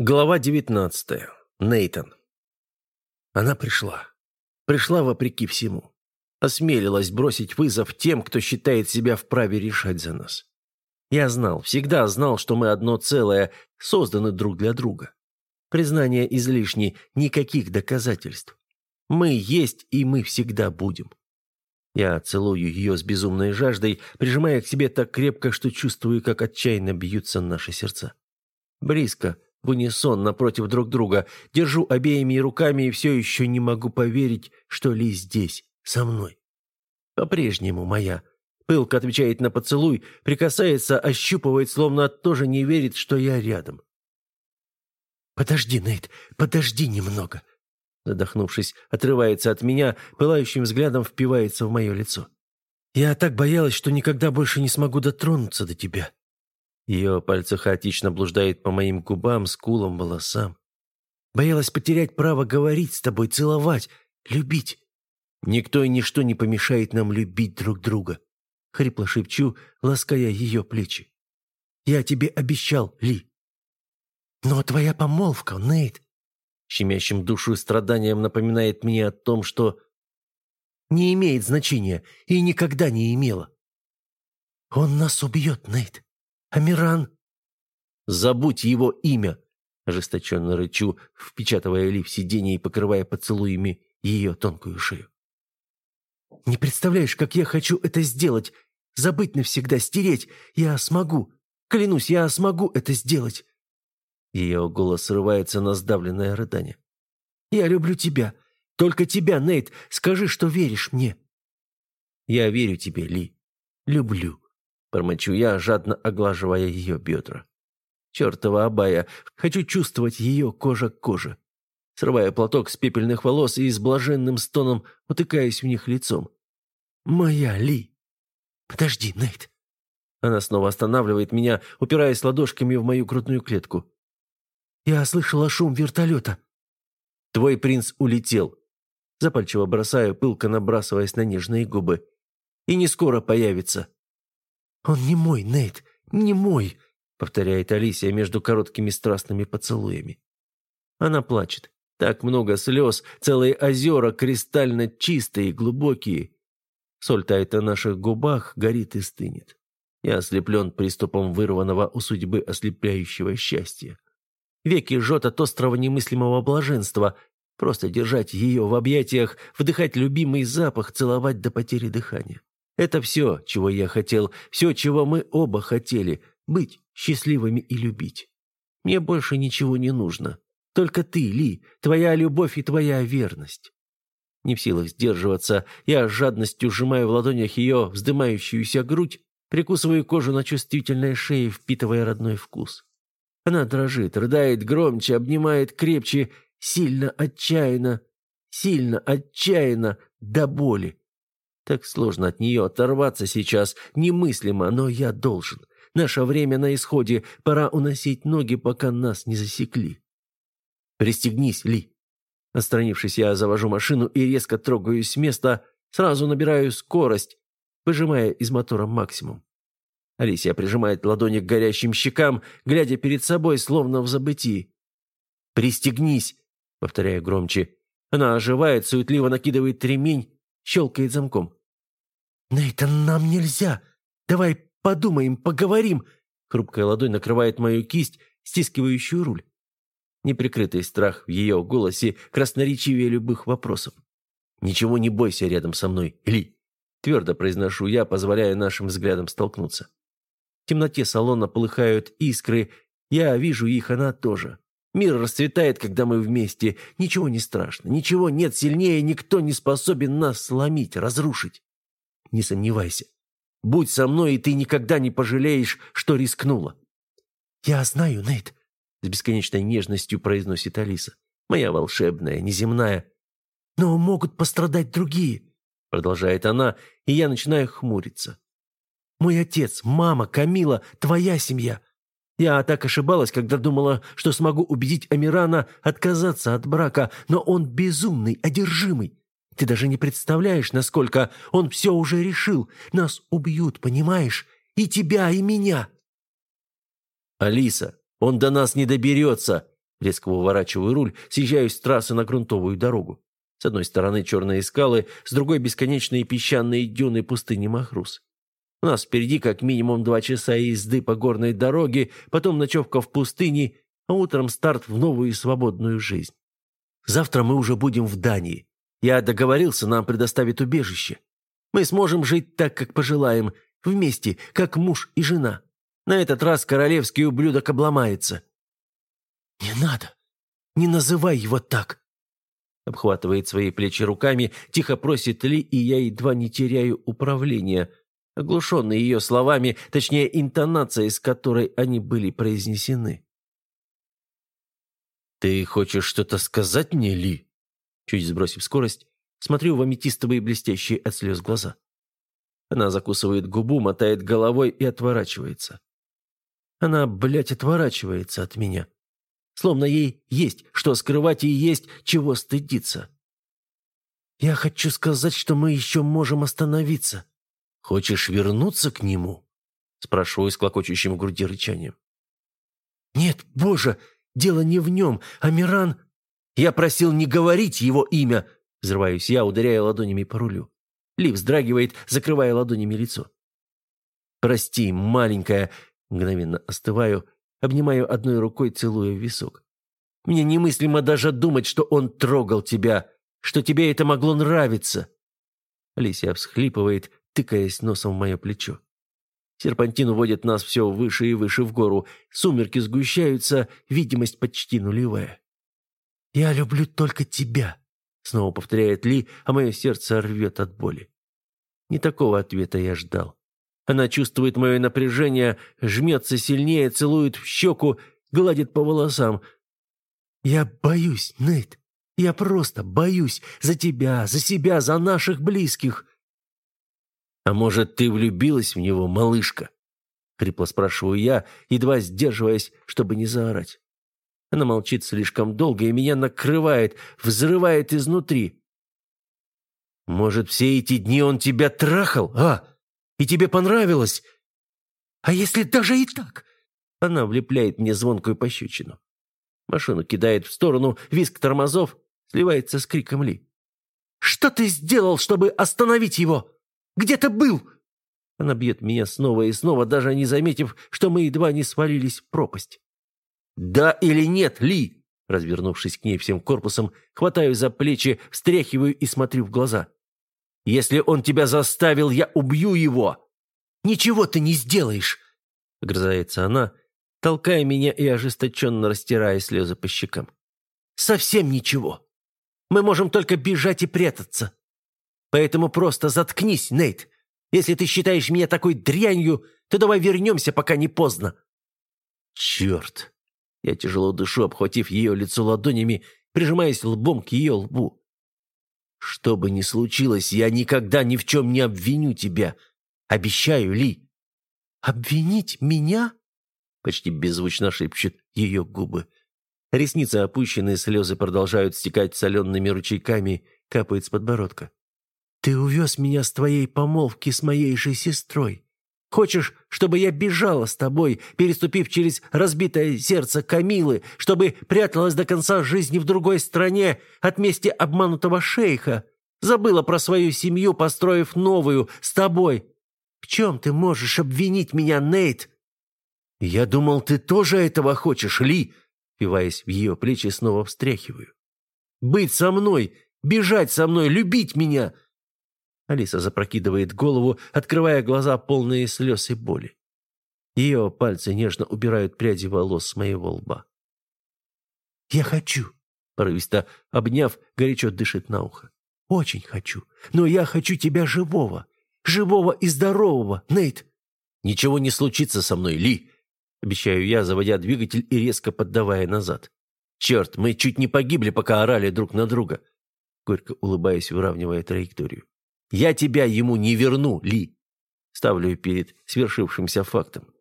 Глава 19. Нейтон. Она пришла. Пришла вопреки всему. Осмелилась бросить вызов тем, кто считает себя вправе решать за нас. Я знал, всегда знал, что мы одно целое, созданы друг для друга. Признание излишне, никаких доказательств. Мы есть, и мы всегда будем. Я целую ее с безумной жаждой, прижимая к себе так крепко, что чувствую, как отчаянно бьются наши сердца. Близко, в унисон напротив друг друга, держу обеими руками и все еще не могу поверить, что Ли здесь, со мной. По-прежнему моя. Пылка отвечает на поцелуй, прикасается, ощупывает, словно тоже не верит, что я рядом. «Подожди, Нейт, подожди немного!» Задохнувшись, отрывается от меня, пылающим взглядом впивается в мое лицо. «Я так боялась, что никогда больше не смогу дотронуться до тебя. Ее пальцы хаотично блуждают по моим губам, скулам, волосам. Боялась потерять право говорить с тобой, целовать, любить. Никто и ничто не помешает нам любить друг друга. Хрипло шепчу, лаская ее плечи. Я тебе обещал, Ли. Но твоя помолвка, Нейт, щемящим душу страданием напоминает мне о том, что не имеет значения и никогда не имела. Он нас убьет, Нейт. Амиран!» «Забудь его имя!» Ожесточенно рычу, впечатывая Ли в сиденье и покрывая поцелуями ее тонкую шею. «Не представляешь, как я хочу это сделать! Забыть навсегда, стереть! Я смогу! Клянусь, я смогу это сделать!» Ее голос срывается на сдавленное рыдание. «Я люблю тебя! Только тебя, Нейт! Скажи, что веришь мне!» «Я верю тебе, Ли. Люблю!» Промочу я, жадно оглаживая ее бедра. Чертова абая, хочу чувствовать ее кожа к коже. Срывая платок с пепельных волос и с блаженным стоном утыкаясь в них лицом. «Моя Ли!» «Подожди, Нейт!» Она снова останавливает меня, упираясь ладошками в мою грудную клетку. «Я слышала шум вертолета». «Твой принц улетел». Запальчиво бросаю, пылко набрасываясь на нежные губы. «И не скоро появится». «Он не мой, Нейт, не мой», — повторяет Алисия между короткими страстными поцелуями. Она плачет. Так много слез, целые озера, кристально чистые, глубокие. Соль тает на наших губах, горит и стынет. Я ослеплен приступом вырванного у судьбы ослепляющего счастья. Веки жжет от острого немыслимого блаженства. Просто держать ее в объятиях, вдыхать любимый запах, целовать до потери дыхания. Это все, чего я хотел, все, чего мы оба хотели – быть счастливыми и любить. Мне больше ничего не нужно. Только ты, Ли, твоя любовь и твоя верность. Не в силах сдерживаться, я с жадностью сжимаю в ладонях ее вздымающуюся грудь, прикусываю кожу на чувствительной шее, впитывая родной вкус. Она дрожит, рыдает громче, обнимает крепче, сильно, отчаянно, сильно, отчаянно, до боли. Так сложно от нее оторваться сейчас, немыслимо, но я должен. Наше время на исходе, пора уносить ноги, пока нас не засекли. Пристегнись, Ли. Отстранившись, я завожу машину и резко трогаюсь с места, сразу набираю скорость, выжимая из мотора максимум. Алисия прижимает ладони к горящим щекам, глядя перед собой, словно в забытии. «Пристегнись!» — повторяю громче. Она оживает, суетливо накидывает ремень, щелкает замком. «Нейтан, нам нельзя! Давай подумаем, поговорим!» Хрупкая ладонь накрывает мою кисть, стискивающую руль. Неприкрытый страх в ее голосе красноречивее любых вопросов. «Ничего не бойся рядом со мной, Ли!» Твердо произношу я, позволяя нашим взглядам столкнуться. В темноте салона полыхают искры, я вижу их, она тоже. Мир расцветает, когда мы вместе. Ничего не страшно, ничего нет сильнее, никто не способен нас сломить, разрушить. Не сомневайся. Будь со мной, и ты никогда не пожалеешь, что рискнула». «Я знаю, Нейт», — с бесконечной нежностью произносит Алиса. «Моя волшебная, неземная». «Но могут пострадать другие», — продолжает она, и я начинаю хмуриться. «Мой отец, мама, Камила, твоя семья. Я так ошибалась, когда думала, что смогу убедить Амирана отказаться от брака, но он безумный, одержимый. Ты даже не представляешь, насколько он все уже решил. Нас убьют, понимаешь? И тебя, и меня. Алиса, он до нас не доберется. Резко выворачиваю руль, съезжаюсь с трассы на грунтовую дорогу. С одной стороны черные скалы, с другой бесконечные песчаные дюны пустыни Махрус. У нас впереди как минимум два часа езды по горной дороге, потом ночевка в пустыне, а утром старт в новую свободную жизнь. Завтра мы уже будем в Дании. Я договорился, нам предоставят убежище. Мы сможем жить так, как пожелаем, вместе, как муж и жена. На этот раз королевский ублюдок обломается. «Не надо! Не называй его так!» Обхватывает свои плечи руками, тихо просит Ли, и я едва не теряю управление, оглушенный ее словами, точнее, интонацией, с которой они были произнесены. «Ты хочешь что-то сказать мне, Ли?» Чуть сбросив скорость, смотрю в аметистовые блестящие от слез глаза. Она закусывает губу, мотает головой и отворачивается. Она, блядь, отворачивается от меня словно ей есть что скрывать и есть чего стыдиться. «Я хочу сказать, что мы еще можем остановиться. Хочешь вернуться к нему?» спрашиваю с клокочущим в груди рычанием. «Нет, боже, дело не в нем, а Миран...» «Я просил не говорить его имя!» Взрываюсь я, ударяя ладонями по рулю. Ли вздрагивает, закрывая ладонями лицо. «Прости, маленькая...» Мгновенно остываю, Обнимаю одной рукой, целуя в висок. Мне немыслимо даже думать, что он трогал тебя, что тебе это могло нравиться. Алисия всхлипывает, тыкаясь носом в мое плечо. Серпантин уводит нас все выше и выше в гору. Сумерки сгущаются, видимость почти нулевая. «Я люблю только тебя», — снова повторяет Ли, а мое сердце рвет от боли. Не такого ответа я ждал. Она чувствует мое напряжение, жмется сильнее, целует в щеку, гладит по волосам. «Я боюсь, Нейт. Я просто боюсь за тебя, за себя, за наших близких». «А может, ты влюбилась в него, малышка?» Хрипло спрашиваю я, едва сдерживаясь, чтобы не заорать. Она молчит слишком долго, и меня накрывает, взрывает изнутри. «Может, все эти дни он тебя трахал, а?» И тебе понравилось? А если даже и так?» Она влепляет мне звонкую пощечину. Машину кидает в сторону, визг тормозов сливается с криком Ли. «Что ты сделал, чтобы остановить его? Где ты был?» Она бьет меня снова и снова, даже не заметив, что мы едва не свалились в пропасть. «Да или нет, Ли?» Развернувшись к ней всем корпусом, хватаю за плечи, встряхиваю и смотрю в глаза. Если он тебя заставил, я убью его!» «Ничего ты не сделаешь!» — грызается она, толкая меня и ожесточенно растирая слезы по щекам. «Совсем ничего. Мы можем только бежать и прятаться. Поэтому просто заткнись, Нейт. Если ты считаешь меня такой дрянью, то давай вернемся, пока не поздно». «Черт!» Я тяжело дышу, обхватив ее лицо ладонями, прижимаясь лбом к ее лбу. Что бы ни случилось, я никогда ни в чем не обвиню тебя. Обещаю, Ли». «Обвинить меня?» Почти беззвучно шепчет ее губы. Ресницы опущенные, слезы продолжают стекать солеными ручейками, капает с подбородка. «Ты увез меня с твоей помолвки с моей же сестрой. Хочешь, чтобы я бежала с тобой, переступив через разбитое сердце Камилы, чтобы пряталась до конца жизни в другой стране от мести обманутого шейха? Забыла про свою семью, построив новую, с тобой. В чем ты можешь обвинить меня, Нейт? Я думал, ты тоже этого хочешь, Ли, впиваясь в ее плечи, снова встряхиваю. Быть со мной, бежать со мной, любить меня — Алиса запрокидывает голову, открывая глаза, полные слез и боли. Ее пальцы нежно убирают пряди волос с моего лба. «Я хочу», — порывисто обняв, горячо дышит на ухо. «Очень хочу. Но я хочу тебя живого. Живого и здорового, Нейт». «Ничего не случится со мной, Ли», — обещаю я, заводя двигатель и резко поддавая назад. «Черт, мы чуть не погибли, пока орали друг на друга», горько улыбаясь, выравнивая траекторию. Я тебя ему не верну, Ли. Ставлю перед свершившимся фактом.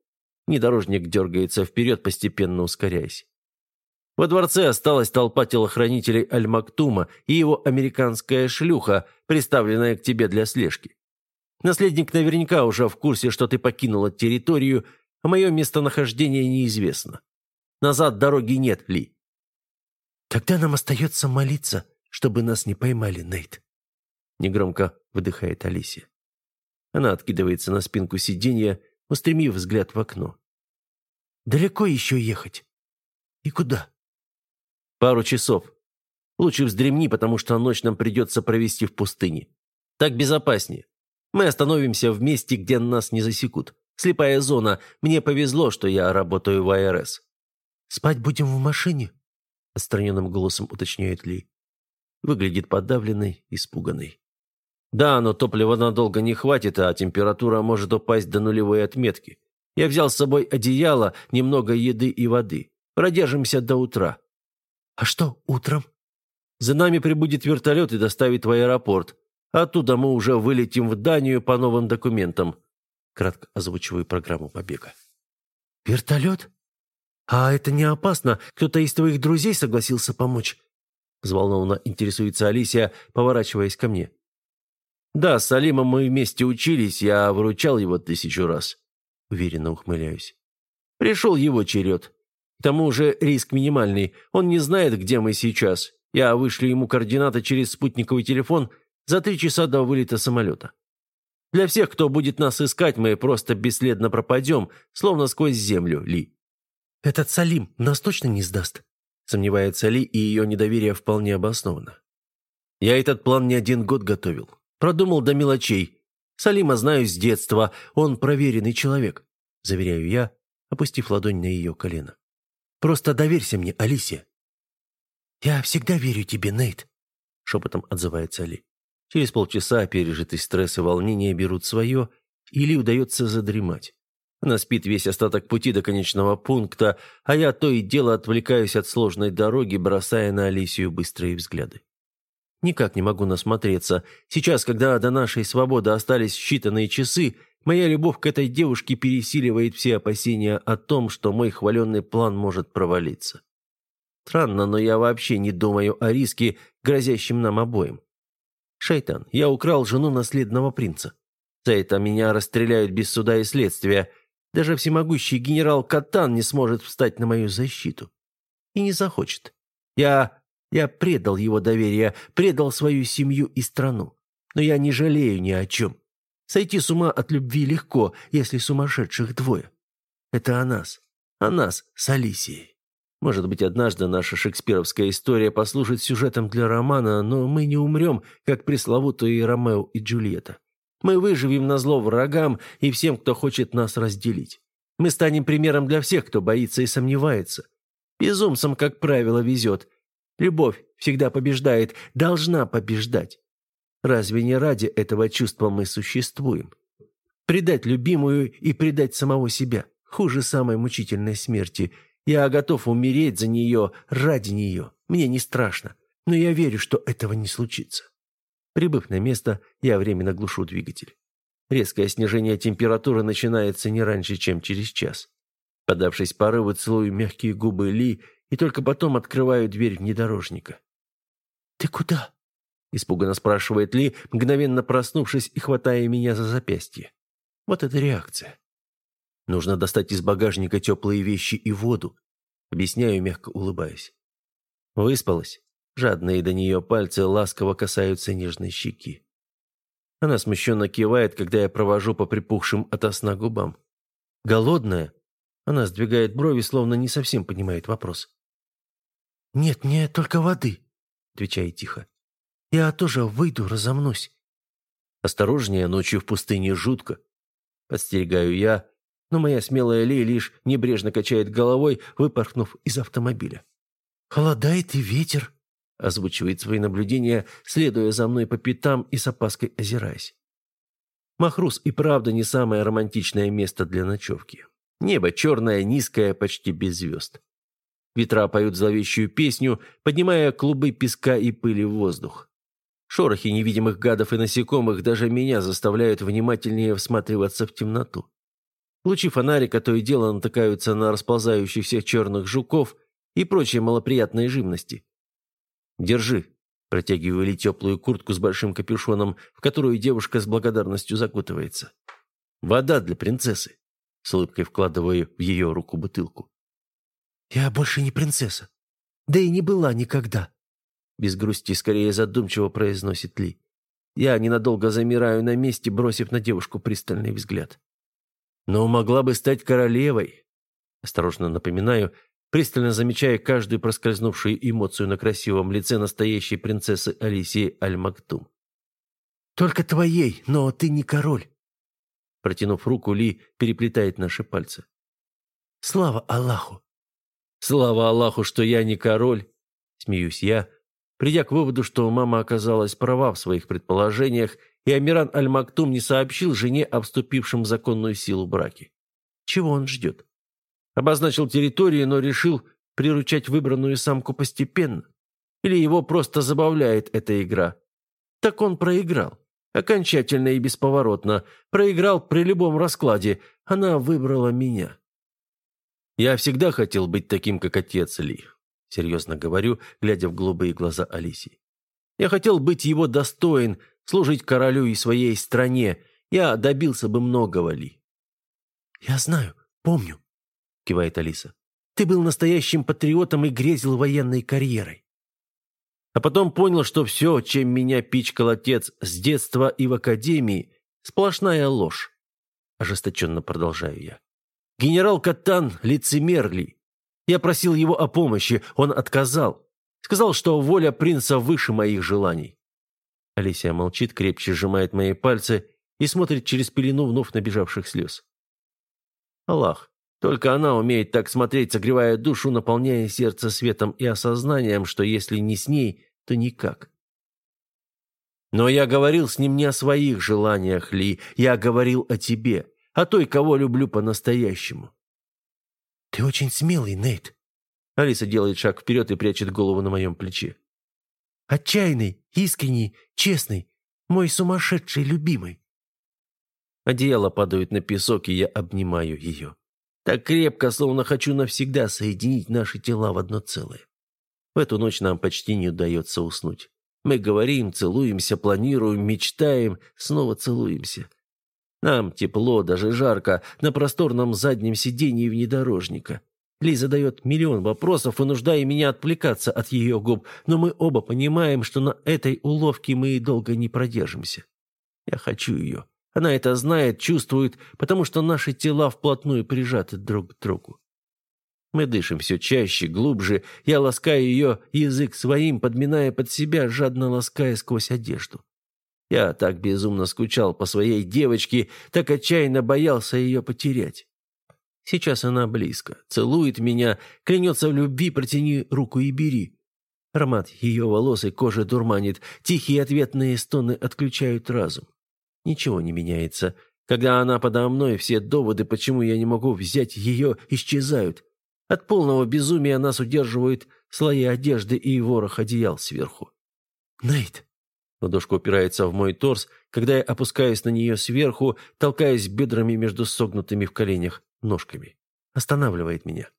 Внедорожник дергается вперед, постепенно ускоряясь. Во дворце осталась толпа телохранителей Аль-Мактума и его американская шлюха, приставленная к тебе для слежки. Наследник наверняка уже в курсе, что ты покинула территорию, а мое местонахождение неизвестно. Назад дороги нет, Ли. «Тогда нам остается молиться, чтобы нас не поймали, Нейт», — негромко выдыхает Алисия. Она откидывается на спинку сиденья, устремив взгляд в окно. «Далеко еще ехать? И куда?» «Пару часов. Лучше вздремни, потому что ночь нам придется провести в пустыне. Так безопаснее. Мы остановимся в месте, где нас не засекут. Слепая зона. Мне повезло, что я работаю в АРС». «Спать будем в машине?» — отстраненным голосом уточняет Ли. Выглядит подавленной, испуганной. «Да, но топлива надолго не хватит, а температура может упасть до нулевой отметки. Я взял с собой одеяло, немного еды и воды. Продержимся до утра». «А что утром?» «За нами прибудет вертолет и доставит в аэропорт. Оттуда мы уже вылетим в Данию по новым документам». Кратко озвучиваю программу побега. «Вертолет? А это не опасно? Кто-то из твоих друзей согласился помочь?» Взволнованно интересуется Алисия, поворачиваясь ко мне. «Да, с Салимом мы вместе учились, я выручал его тысячу раз». Уверенно ухмыляюсь. «Пришел его черед. К тому же риск минимальный. Он не знает, где мы сейчас. Я вышлю ему координаты через спутниковый телефон за три часа до вылета самолета. Для всех, кто будет нас искать, мы просто бесследно пропадем, словно сквозь землю, Ли». «Этот Салим нас точно не сдаст?» Сомневается Ли, и ее недоверие вполне обосновано. «Я этот план не один год готовил. Продумал до мелочей. Салима знаю с детства, он проверенный человек», заверяю я, опустив ладонь на ее колено. «Просто доверься мне, Алисия». «Я всегда верю тебе, Нейт», шепотом отзывается Ли. Через полчаса пережитый стресс и волнение берут свое, или удается задремать. Она спит весь остаток пути до конечного пункта, а я то и дело отвлекаюсь от сложной дороги, бросая на Алисию быстрые взгляды. Никак не могу насмотреться. Сейчас, когда до нашей свободы остались считанные часы, моя любовь к этой девушке пересиливает все опасения о том, что мой хваленный план может провалиться. Странно, но я вообще не думаю о риске, грозящем нам обоим. Шайтан, я украл жену наследного принца. За это меня расстреляют без суда и следствия. Даже всемогущий генерал Катан не сможет встать на мою защиту. И не захочет. Я... я предал его доверие, предал свою семью и страну. Но я не жалею ни о чем. Сойти с ума от любви легко, если сумасшедших двое. Это о нас. О нас с Алисией. Может быть, однажды наша шекспировская история послужит сюжетом для романа, но мы не умрем, как пресловутые Ромео и Джульетта. Мы выживем на зло врагам и всем, кто хочет нас разделить. Мы станем примером для всех, кто боится и сомневается. Безумцам, как правило, везет. Любовь всегда побеждает, должна побеждать. Разве не ради этого чувства мы существуем? Предать любимую и предать самого себя – хуже самой мучительной смерти – я готов умереть за нее, ради нее. Мне не страшно. Но я верю, что этого не случится. Прибыв на место, я временно глушу двигатель. Резкое снижение температуры начинается не раньше, чем через час. Подавшись порыву, целую мягкие губы Ли и только потом открываю дверь внедорожника. «Ты куда?» – испуганно спрашивает Ли, мгновенно проснувшись и хватая меня за запястье. Вот это реакция. Нужно достать из багажника теплые вещи и воду. Объясняю, мягко улыбаясь. Выспалась. Жадные до нее пальцы ласково касаются нежной щеки. Она смущенно кивает, когда я провожу по припухшим от сна губам. «Голодная?» Она сдвигает брови, словно не совсем понимает вопрос. «Нет, мне только воды», — отвечает тихо. «Я тоже выйду, разомнусь». «Осторожнее, ночью в пустыне жутко», — подстерегаю я, но моя смелая Ли лишь небрежно качает головой, выпорхнув из автомобиля. «Холодает и ветер», — озвучивает свои наблюдения, следуя за мной по пятам и с опаской озираясь. Махрус и правда не самое романтичное место для ночевки. Небо черное, низкое, почти без звезд. Ветра поют зловещую песню, поднимая клубы песка и пыли в воздух. Шорохи невидимых гадов и насекомых даже меня заставляют внимательнее всматриваться в темноту. Лучи фонарика то и дело натыкаются на расползающихся черных жуков и прочие малоприятные живности. «Держи», – протягиваю Ли теплую куртку с большим капюшоном, в которую девушка с благодарностью закутывается. «Вода для принцессы», – с улыбкой вкладываю в ее руку бутылку. «Я больше не принцесса», Да и не была никогда. Без грусти, скорее задумчиво произносит Ли. Я ненадолго замираю на месте, бросив на девушку пристальный взгляд. Но могла бы стать королевой. Осторожно напоминаю, пристально замечая каждую проскользнувшую эмоцию на красивом лице настоящей принцессы Алисии Аль-Мактум. «Только твоей, но ты не король». Протянув руку, Ли переплетает наши пальцы. «Слава Аллаху!» «Слава Аллаху, что я не король!» Смеюсь я, придя к выводу, что мама оказалась права в своих предположениях, и Амиран Аль-Мактум не сообщил жене о вступившем в законную силу браке. Чего он ждет? Обозначил территорию, но решил приручать выбранную самку постепенно? Или его просто забавляет эта игра? Так он проиграл. Окончательно и бесповоротно. Проиграл при любом раскладе. Она выбрала меня. Я всегда хотел быть таким, как отец Ли. Серьезно говорю, глядя в голубые глаза Алисии. Я хотел быть его достоин, служить королю и своей стране. Я добился бы многого, Ли. «Я знаю, помню», — кивает Алиса. «Ты был настоящим патриотом и грезил военной карьерой. А потом понял, что все, чем меня пичкал отец с детства и в академии, сплошная ложь. Ожесточенно продолжаю я. Генерал Катан – лицемер ли? Я просил его о помощи, он отказал. Сказал, что воля принца выше моих желаний. Алисия молчит, крепче сжимает мои пальцы и смотрит через пелену вновь набежавших слез. Аллах, только она умеет так смотреть, согревая душу, наполняя сердце светом и осознанием, что если не с ней, то никак. Но я говорил с ним не о своих желаниях, Ли, я говорил о тебе, о той, кого люблю по-настоящему. «Ты очень смелый, Нейт». Алиса делает шаг вперед и прячет голову на моем плече. «Отчаянный, искренний, честный, мой сумасшедший любимый». Одеяло падает на песок, и я обнимаю ее. Так крепко, словно хочу навсегда соединить наши тела в одно целое. В эту ночь нам почти не удается уснуть. Мы говорим, целуемся, планируем, мечтаем, снова целуемся. Нам тепло, даже жарко, на просторном заднем сиденье внедорожника. Ли задает миллион вопросов, вынуждая меня отвлекаться от ее губ, но мы оба понимаем, что на этой уловке мы долго не продержимся. Я хочу ее. Она это знает, чувствует, потому что наши тела вплотную прижаты друг к другу. Мы дышим все чаще, глубже. Я ласкаю ее язык своим, подминая под себя, жадно лаская сквозь одежду. Я так безумно скучал по своей девочке, так отчаянно боялся ее потерять. Сейчас она близко, целует меня, клянется в любви, протяни руку и бери. Аромат ее волос и кожи дурманит, тихие ответные стоны отключают разум. Ничего не меняется. Когда она подо мной, все доводы, почему я не могу взять ее, исчезают. От полного безумия нас удерживают слои одежды и ворох одеял сверху. «Нейт!» Ладошка упирается в мой торс, когда я опускаюсь на нее сверху, толкаясь бедрами между согнутыми в коленях ножками. Останавливает меня.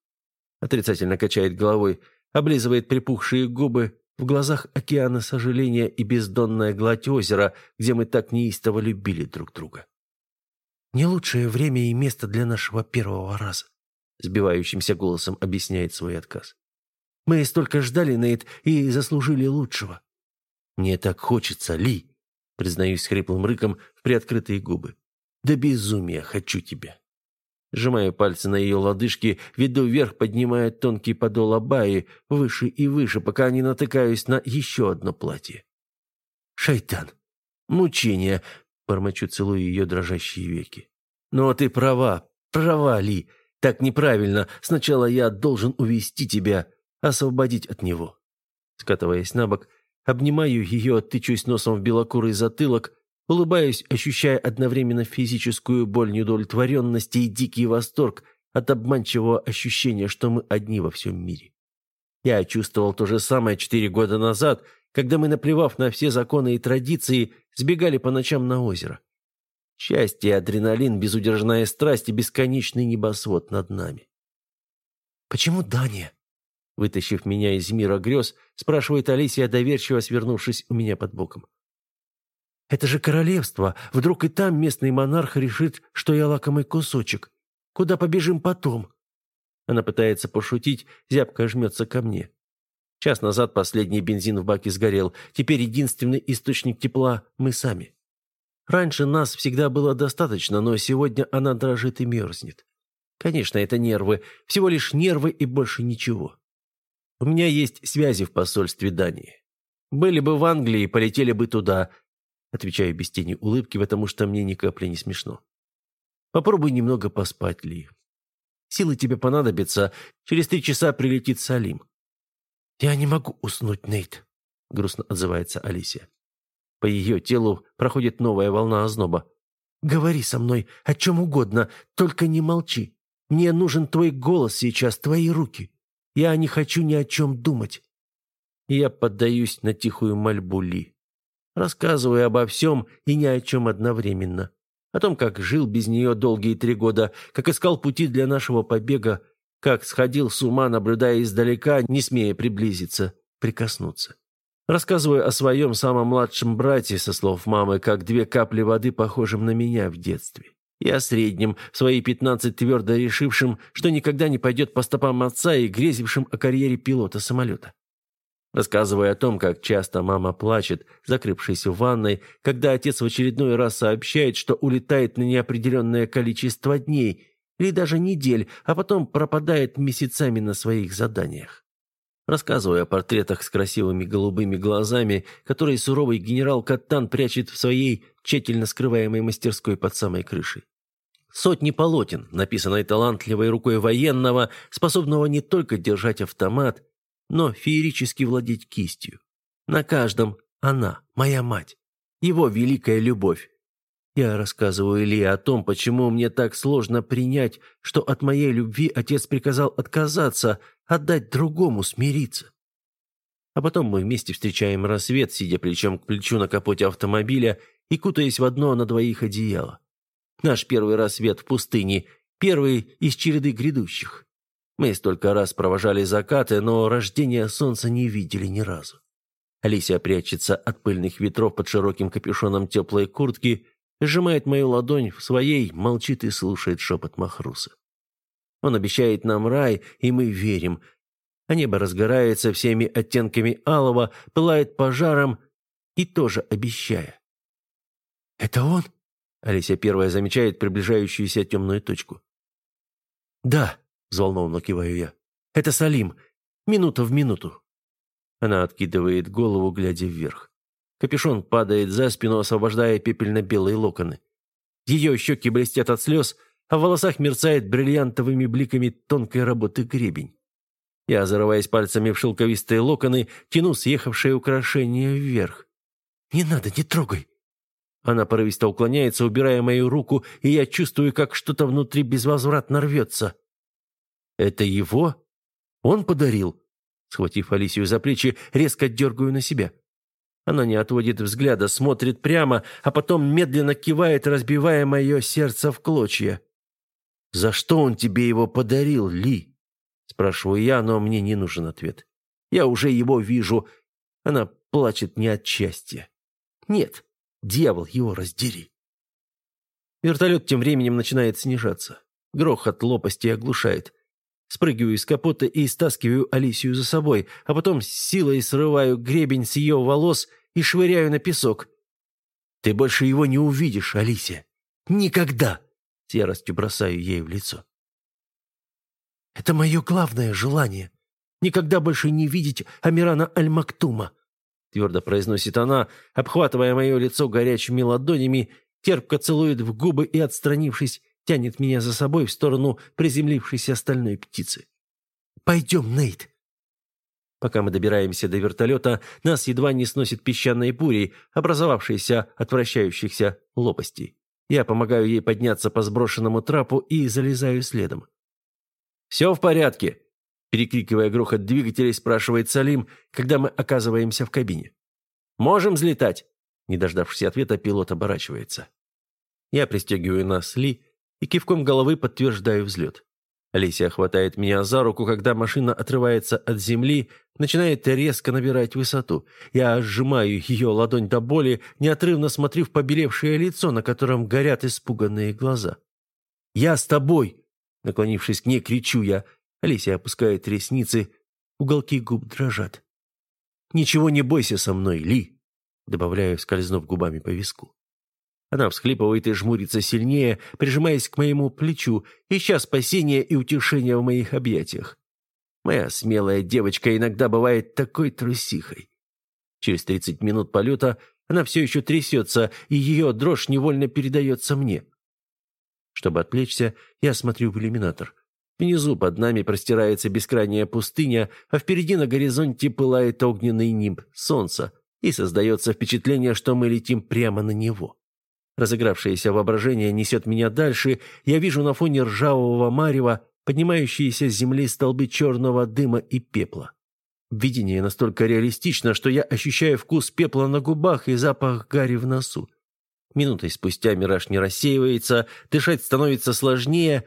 Отрицательно качает головой, облизывает припухшие губы, в глазах океана сожаления и бездонная гладь озера, где мы так неистово любили друг друга. «Не лучшее время и место для нашего первого раза», сбивающимся голосом объясняет свой отказ. «Мы столько ждали, Нейт, и заслужили лучшего». «Мне так хочется, Ли», признаюсь хриплым рыком в приоткрытые губы. «Да безумия хочу тебя». Сжимаю пальцы на ее лодыжки, веду вверх, поднимая тонкий подол абаи выше и выше, пока не натыкаюсь на еще одно платье. «Шайтан! Мучение!» — бормочу, целуя ее дрожащие веки. «Но ты права, права, Ли. Так неправильно. Сначала я должен увести тебя, освободить от него. Скатываясь на бок, обнимаю ее, тычусь носом в белокурый затылок, улыбаюсь, ощущая одновременно физическую боль неудовлетворенности и дикий восторг от обманчивого ощущения, что мы одни во всем мире. Я чувствовал то же самое четыре года назад, когда мы, наплевав на все законы и традиции, сбегали по ночам на озеро. Счастье, адреналин, безудержная страсть и бесконечный небосвод над нами. «Почему Дания?» Вытащив меня из мира грез, спрашивает Алисия, доверчиво свернувшись у меня под боком. «Это же королевство. Вдруг и там местный монарх решит, что я лакомый кусочек. Куда побежим потом?» Она пытается пошутить, зябко жмется ко мне. Час назад последний бензин в баке сгорел. Теперь единственный источник тепла – мы сами. Раньше нас всегда было достаточно, но сегодня она дрожит и мерзнет. Конечно, это нервы. Всего лишь нервы и больше ничего. У меня есть связи в посольстве Дании. Были бы в Англии, полетели бы туда. Отвечаю без тени улыбки, потому что мне ни капли не смешно. Попробуй немного поспать, Ли. Силы тебе понадобятся. Через три часа прилетит Салим. «Я не могу уснуть, Нейт», — грустно отзывается Алисия. По ее телу проходит новая волна озноба. «Говори со мной о чем угодно, только не молчи. Мне нужен твой голос сейчас, твои руки. Я не хочу ни о чем думать». Я поддаюсь на тихую мольбу Ли. Рассказываю обо всем и ни о чем одновременно. О том, как жил без нее долгие три года, как искал пути для нашего побега, как сходил с ума, наблюдая издалека, не смея приблизиться, прикоснуться. Рассказываю о своем самом младшем брате, со слов мамы, как две капли воды, похожим на меня в детстве. И о среднем, в свои пятнадцать твердо решившим, что никогда не пойдет по стопам отца и грезившим о карьере пилота самолета. Рассказывая о том, как часто мама плачет, закрывшись в ванной, когда отец в очередной раз сообщает, что улетает на неопределенное количество дней или даже недель, а потом пропадает месяцами на своих заданиях. Рассказывая о портретах с красивыми голубыми глазами, которые суровый генерал Каттан прячет в своей тщательно скрываемой мастерской под самой крышей. Сотни полотен, написанной талантливой рукой военного, способного не только держать автомат, но феерически владеть кистью. На каждом она, моя мать, его великая любовь. Я рассказываю Илье о том, почему мне так сложно принять, что от моей любви отец приказал отказаться, отдать другому, смириться. А потом мы вместе встречаем рассвет, сидя плечом к плечу на капоте автомобиля и кутаясь в одно на двоих одеяло. Наш первый рассвет в пустыне, первый из череды грядущих. Мы столько раз провожали закаты, но рождения солнца не видели ни разу. Алисия прячется от пыльных ветров под широким капюшоном теплой куртки, сжимает мою ладонь в своей, молчит и слушает шепот Махруса. Он обещает нам рай, и мы верим. А небо разгорается всеми оттенками алого, пылает пожаром и тоже обещая. «Это он?» — Алисия первая замечает приближающуюся темную точку. «Да», – взволнованно киваю я. «Это Салим. Минута в минуту». Она откидывает голову, глядя вверх. Капюшон падает за спину, освобождая пепельно-белые локоны. Ее щеки блестят от слез, а в волосах мерцает бриллиантовыми бликами тонкой работы гребень. Я, зарываясь пальцами в шелковистые локоны, тяну съехавшее украшение вверх. «Не надо, не трогай!» Она порывисто уклоняется, убирая мою руку, и я чувствую, как что-то внутри безвозвратно рвется. «Это его? Он подарил?» Схватив Алисию за плечи, резко дергаю на себя. Она не отводит взгляда, смотрит прямо, а потом медленно кивает, разбивая мое сердце в клочья. «За что он тебе его подарил, Ли?» Спрашиваю я, но мне не нужен ответ. Я уже его вижу. Она плачет не от счастья. Нет, дьявол его раздери. Вертолет тем временем начинает снижаться. Грохот лопасти оглушает. Спрыгиваю из капота и стаскиваю Алисию за собой, а потом с силой срываю гребень с ее волос и швыряю на песок. «Ты больше его не увидишь, Алисия. Никогда!» С яростью бросаю ей в лицо. «Это мое главное желание. Никогда больше не видеть Амирана Аль-Мактума», твердо произносит она, обхватывая мое лицо горячими ладонями, терпко целует в губы и, отстранившись, тянет меня за собой в сторону приземлившейся стальной птицы. «Пойдем, Нейт!» Пока мы добираемся до вертолета, нас едва не сносит песчаной бурей, образовавшейся от вращающихся лопастей. Я помогаю ей подняться по сброшенному трапу и залезаю следом. «Все в порядке?» Перекрикивая грохот двигателей, спрашивает Салим, когда мы оказываемся в кабине. «Можем взлетать?» Не дождавшись ответа, пилот оборачивается. Я пристегиваю нас Ли и кивком головы подтверждаю взлет. Алисия хватает меня за руку, когда машина отрывается от земли, начинает резко набирать высоту. Я сжимаю ее ладонь до боли, неотрывно смотрю в побелевшее лицо, на котором горят испуганные глаза. «Я с тобой!» Наклонившись к ней, кричу я. Алисия опускает ресницы, уголки губ дрожат. Ничего не бойся со мной, Ли!» Добавляю, скользнув губами по виску. Она всхлипывает и жмурится сильнее, прижимаясь к моему плечу, ища спасения и утешения в моих объятиях. Моя смелая девочка иногда бывает такой трусихой. Через тридцать минут полета она все еще трясется, и ее дрожь невольно передается мне. Чтобы отвлечься, я смотрю в иллюминатор. Внизу под нами простирается бескрайняя пустыня, а впереди на горизонте пылает огненный нимб солнца, и создается впечатление, что мы летим прямо на него. Разыгравшееся воображение несет меня дальше, я вижу на фоне ржавого марева поднимающиеся с земли столбы черного дыма и пепла. Видение настолько реалистично, что я ощущаю вкус пепла на губах и запах гари в носу. Минутой спустя мираж не рассеивается, дышать становится сложнее.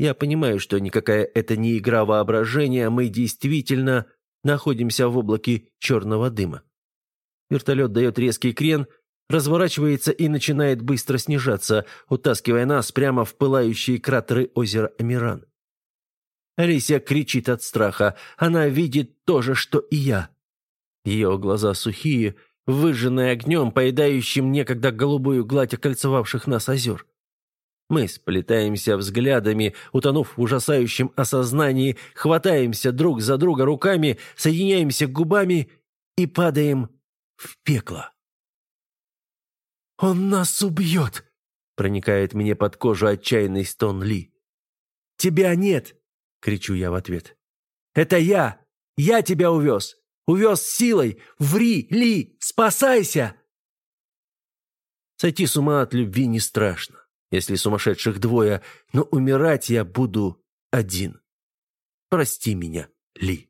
Я понимаю, что никакая это не игра воображения, мы действительно находимся в облаке черного дыма. Вертолет дает резкий крен, разворачивается и начинает быстро снижаться, утаскивая нас прямо в пылающие кратеры озера Амиран. Алисия кричит от страха. Она видит то же, что и я. Ее глаза сухие, выжженные огнем, поедающим некогда голубую гладь окольцевавших нас озер. Мы сплетаемся взглядами, утонув в ужасающем осознании, хватаемся друг за друга руками, соединяемся губами и падаем в пекло. «Он нас убьет!» — проникает мне под кожу отчаянный стон Ли. «Тебя нет!» — кричу я в ответ. «Это я! Я тебя увез! Увез силой! Ври, Ли! Спасайся!» Сойти с ума от любви не страшно, если сумасшедших двое, но умирать я буду один. Прости меня, Ли.